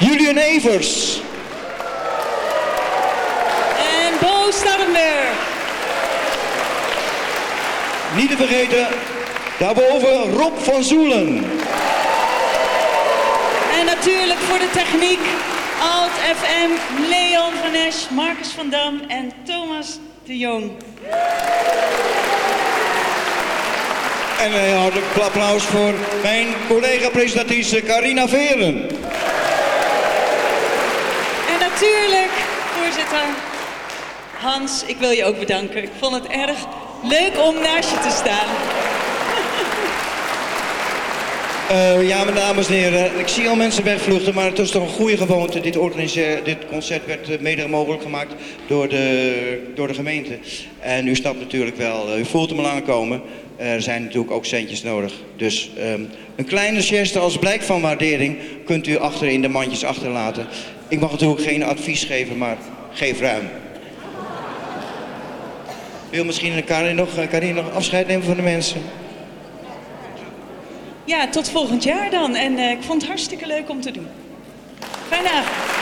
Julian Evers. En Bo Starrenberg. Niet te vergeten, daarboven Rob van Zoelen. En natuurlijk voor de techniek Alt FM, Leon van Esch, Marcus van Dam en Thomas de Jong. En een hartelijk applaus voor mijn collega-presentatrice Carina Veren. Natuurlijk, voorzitter Hans, ik wil je ook bedanken. Ik vond het erg leuk om naast je te staan. Uh, ja, mijn dames en heren, ik zie al mensen wegvluchten, maar het is toch een goede gewoonte. Dit, dit concert werd uh, mede mogelijk gemaakt door de, door de gemeente. En u snapt natuurlijk wel, uh, u voelt hem al aankomen. Er zijn natuurlijk ook centjes nodig. Dus um, een kleine geste als blijk van waardering kunt u achter in de mandjes achterlaten. Ik mag natuurlijk geen advies geven, maar geef ruim. Wil misschien Karin nog, Karin nog afscheid nemen van de mensen? Ja, tot volgend jaar dan. En ik vond het hartstikke leuk om te doen. Fijne avond.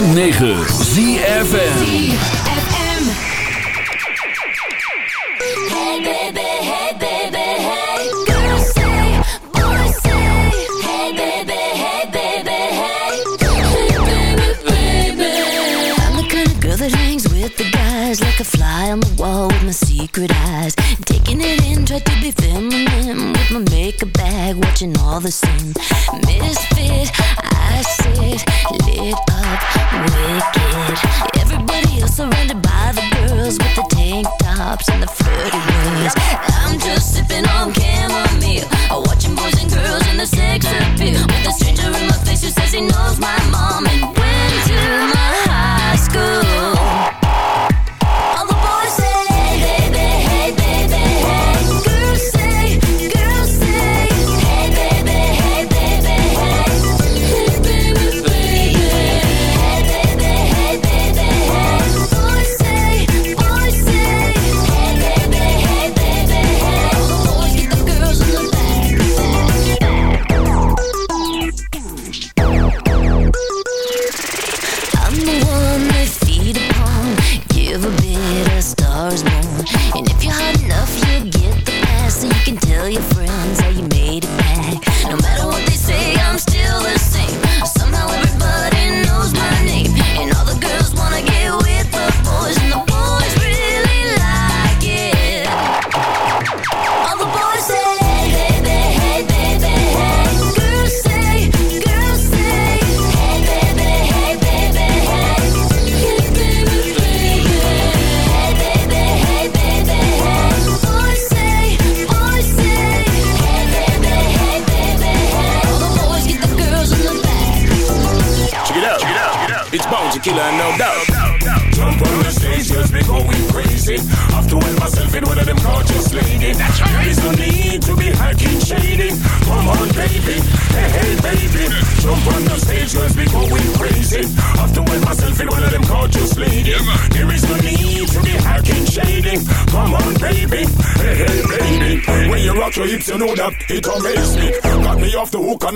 9.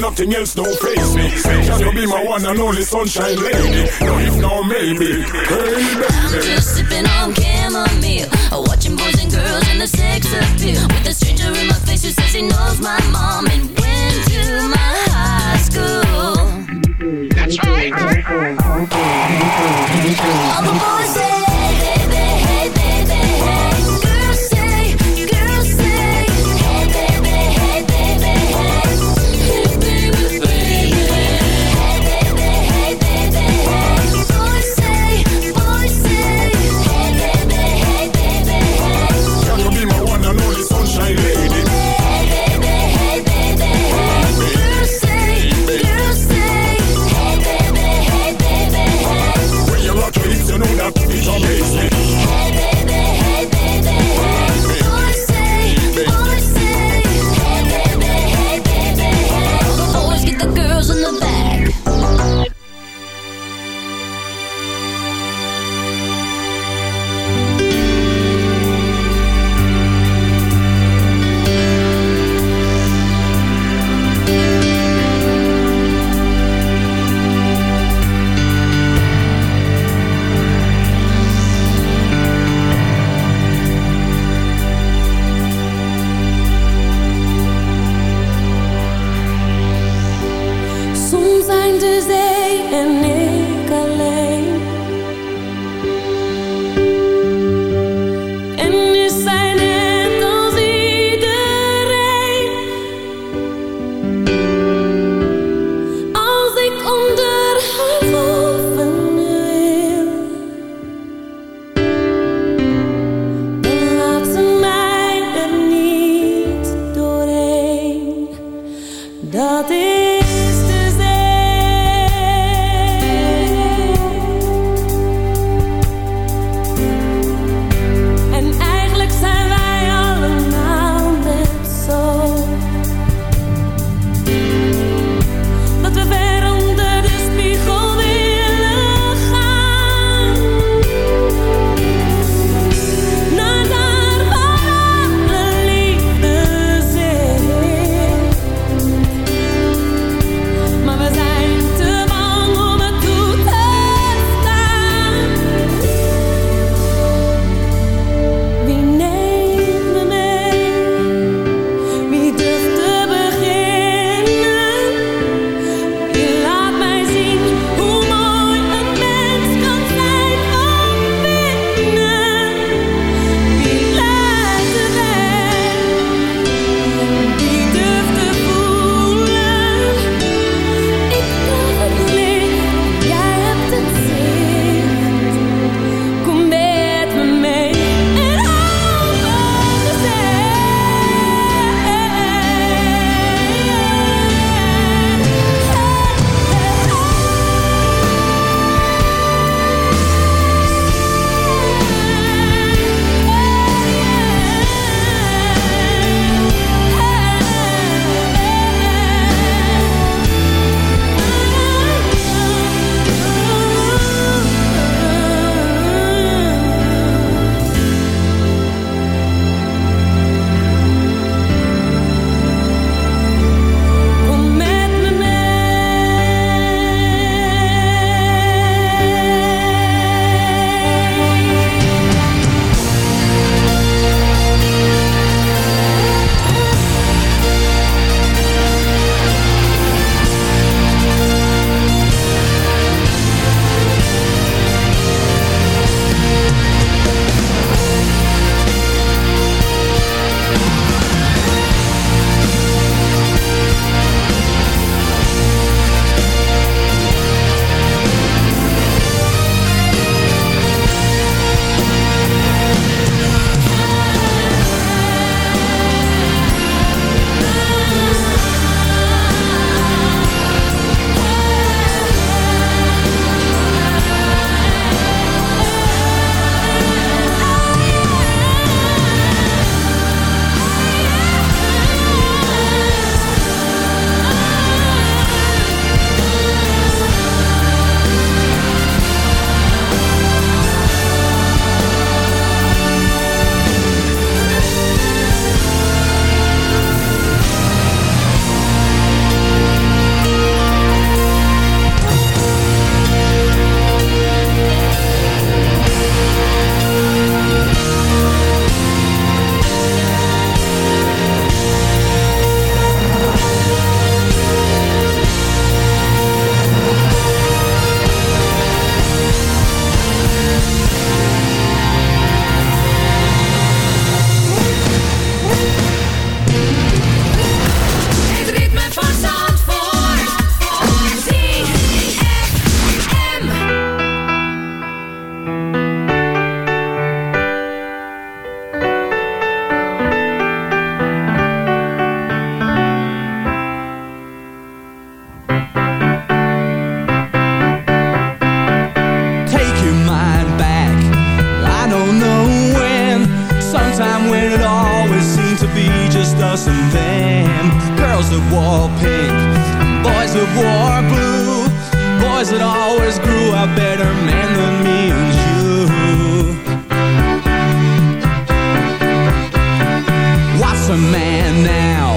nothing else don't face me. Can you be my one and only sunshine? man now?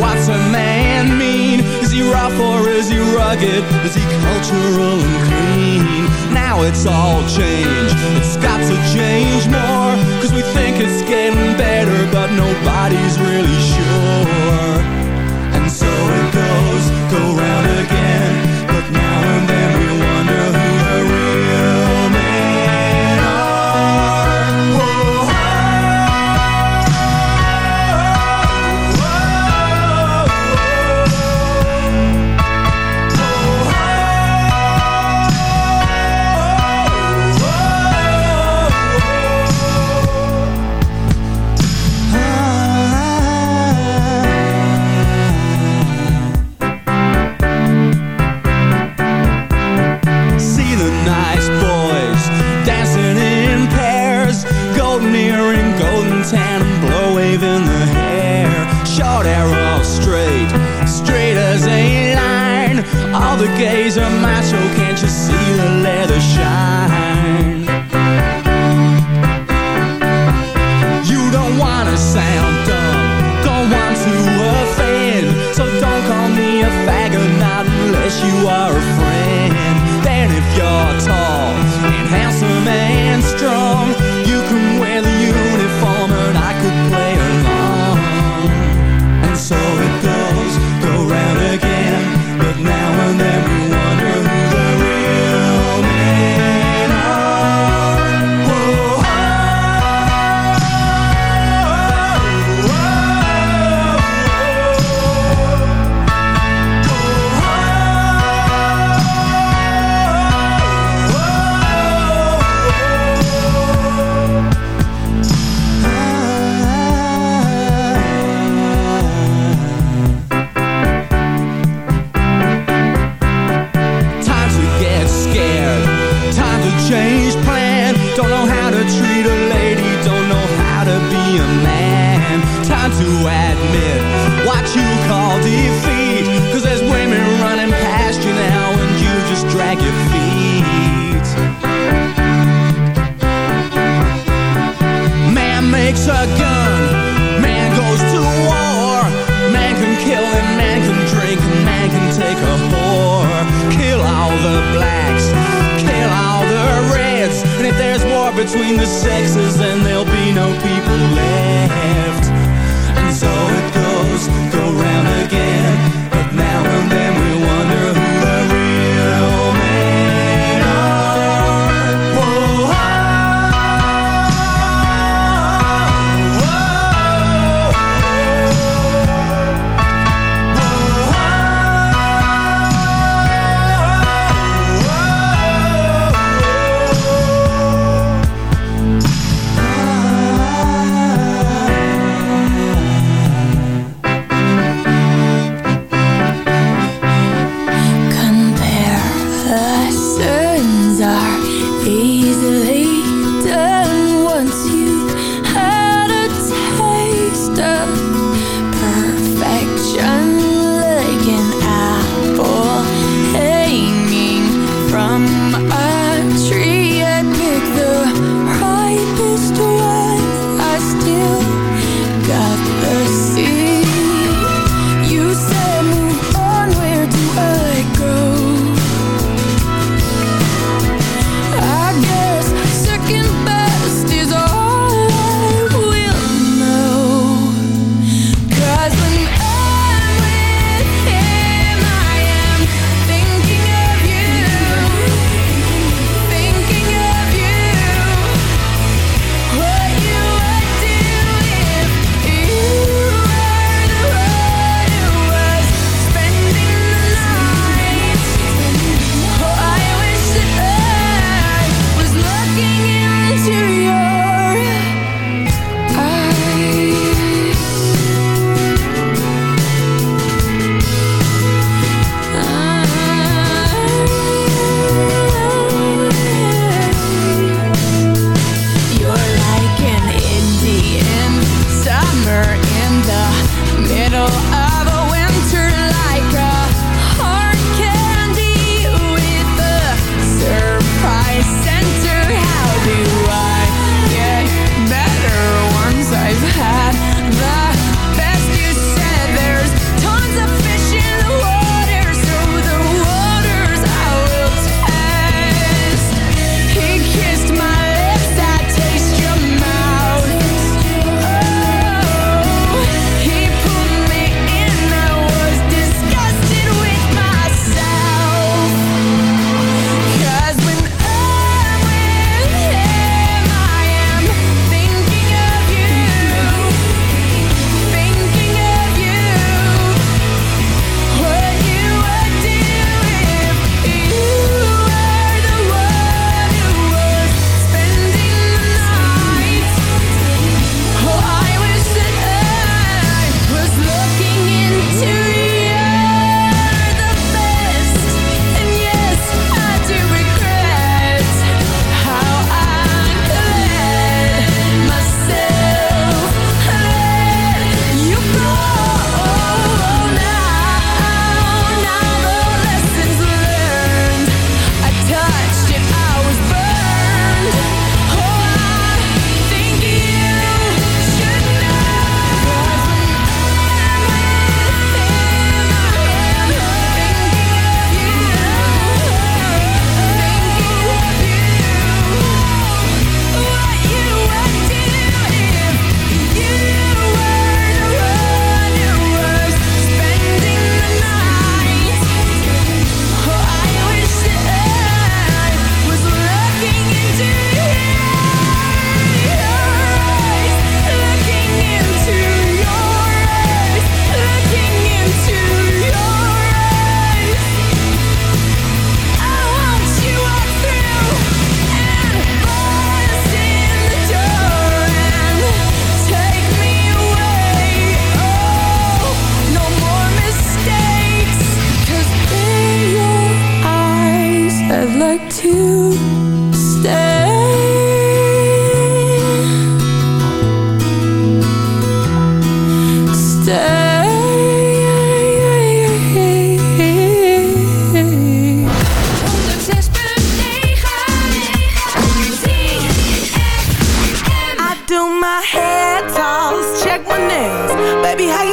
What's a man mean? Is he rough or is he rugged? Is he cultural and clean? Now it's all changed. It's got to change more. Cause we think it's getting better, but nobody's really sure. And so it goes, go round again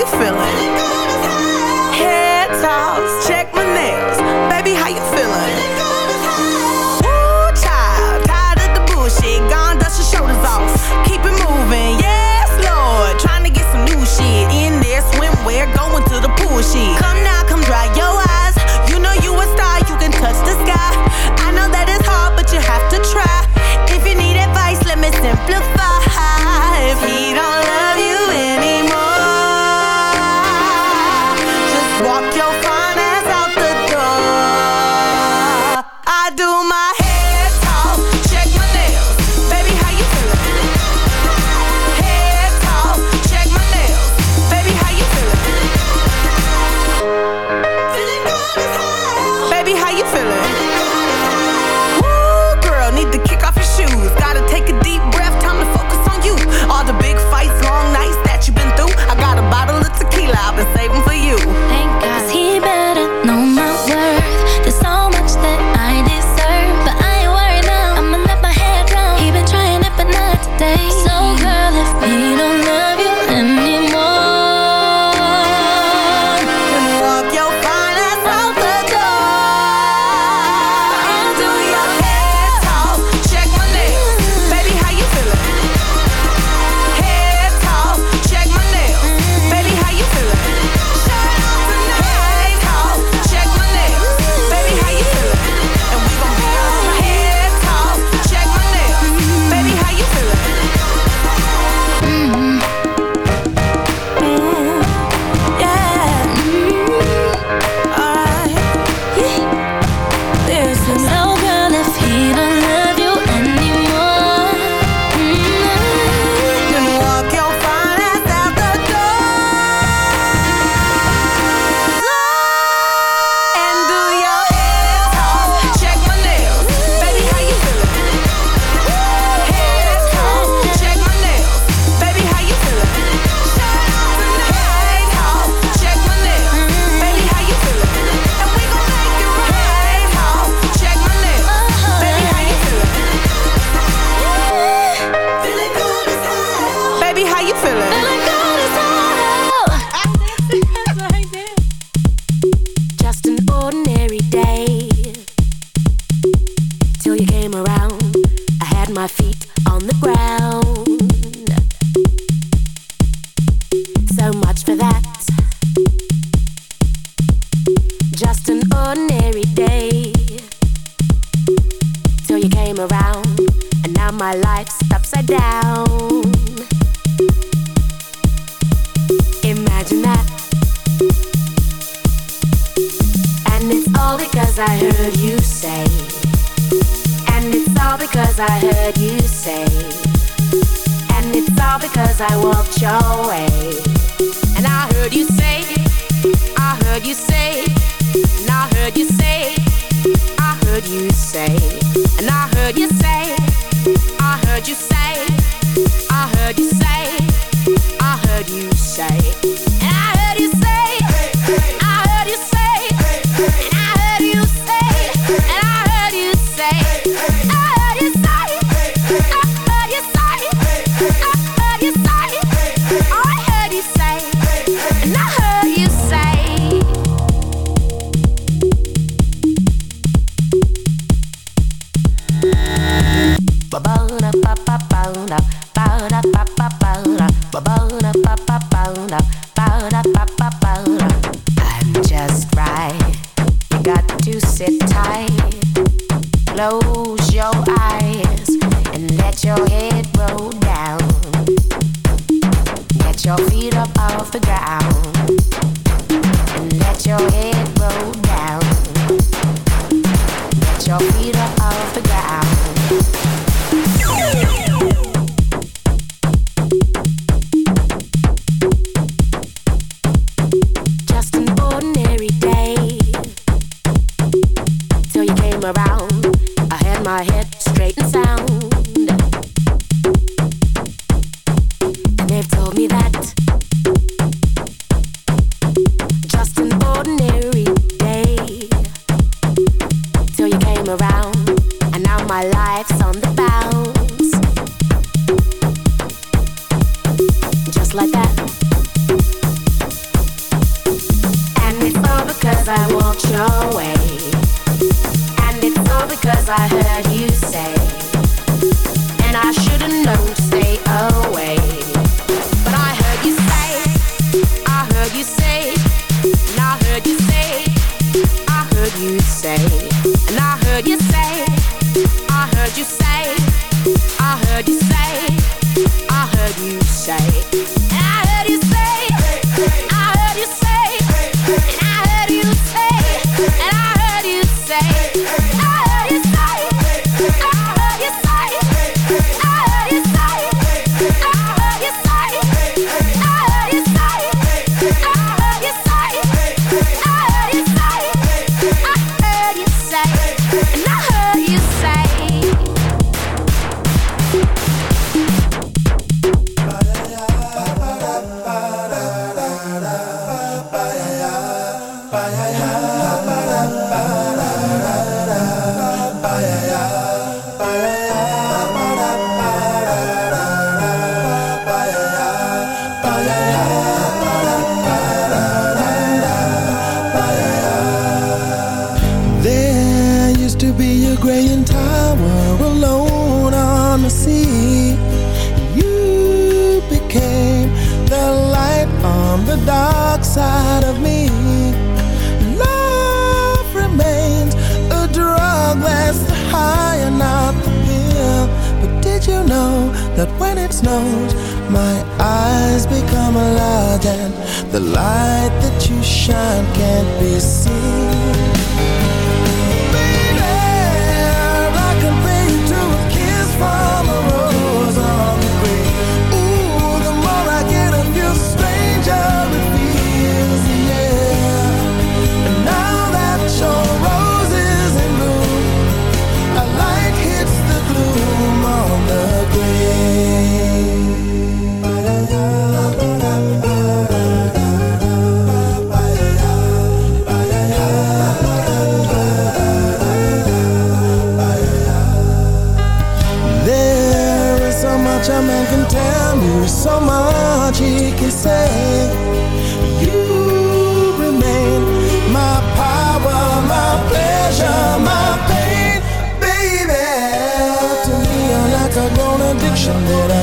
you feeling? Head top.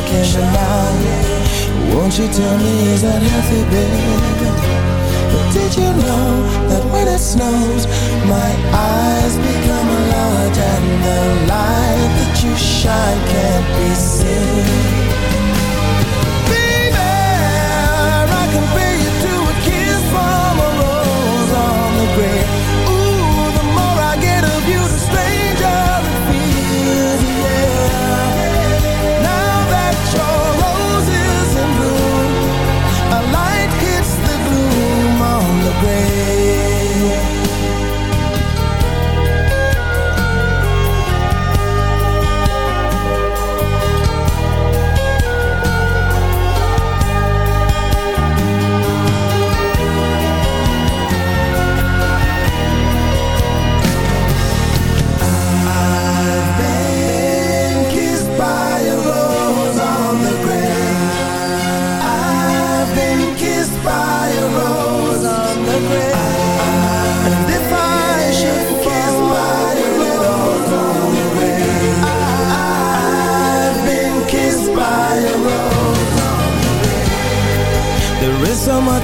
second around Won't you tell me is that healthy, babe? But did you know that when it snows My eyes become a large And the light that you shine can't be seen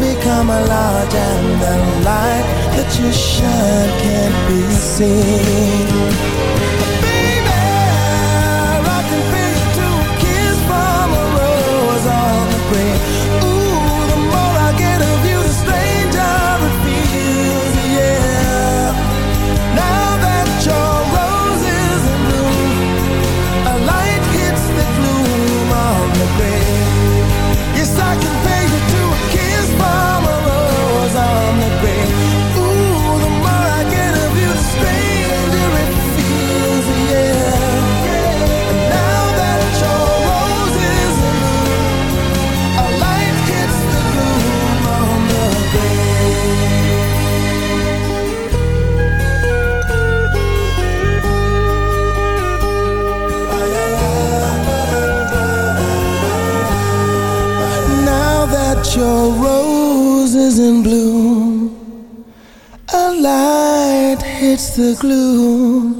become a large and the light that you shine can't be seen. in bloom. A light hits the gloom.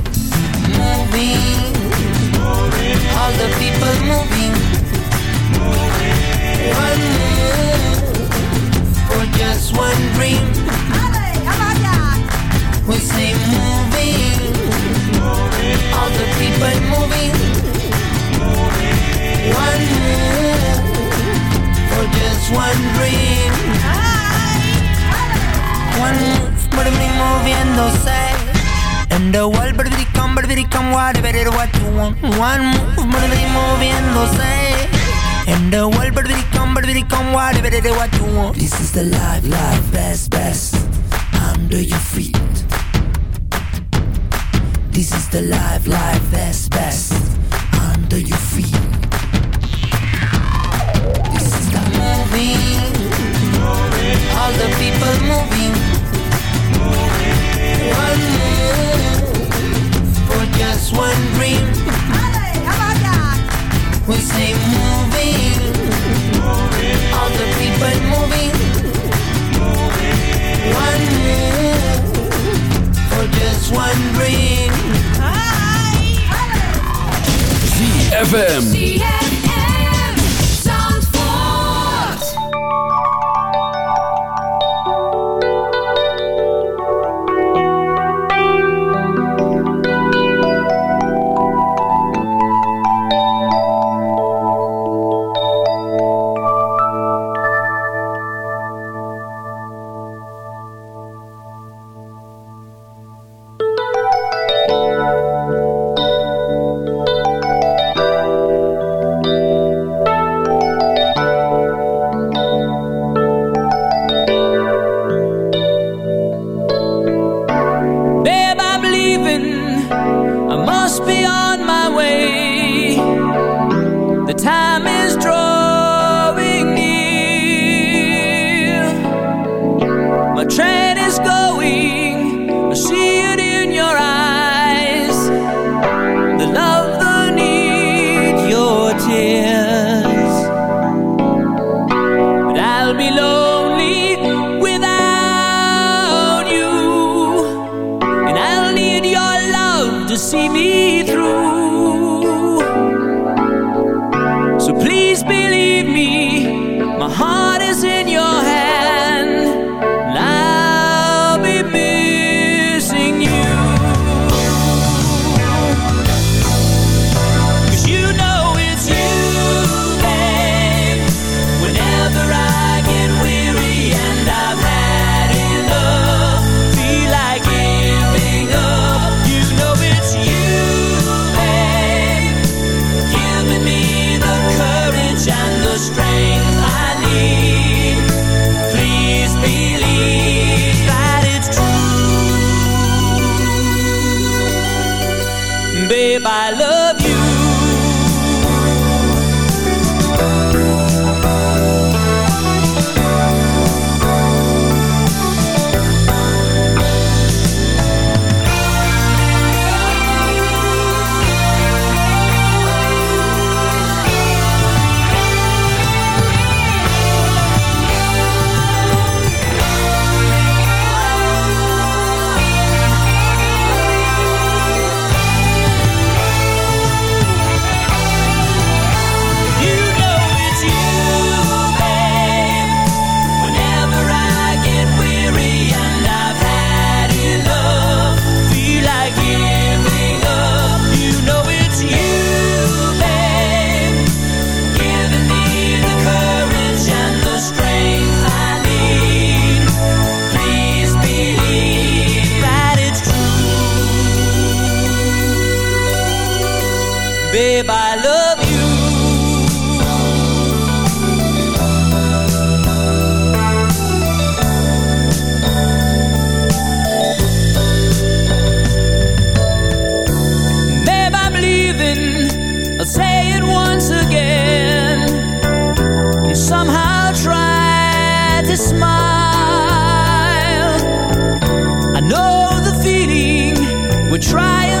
All the people moving. One move for just one dream. We say moving, all the people moving. One move for just one dream. One move, baby, moviéndose. Eh. And the world, come, baby, come, whatever what you want. One move, baby, moviéndose. And the world, baby, come, baby, come, whatever what you want. This is the life, life, best, best. Under your feet. This is the life, life, best, best. Under your feet. Say moving, all the people moving. One move for just one dream. ZFM. To smile. I know the feeling we're trying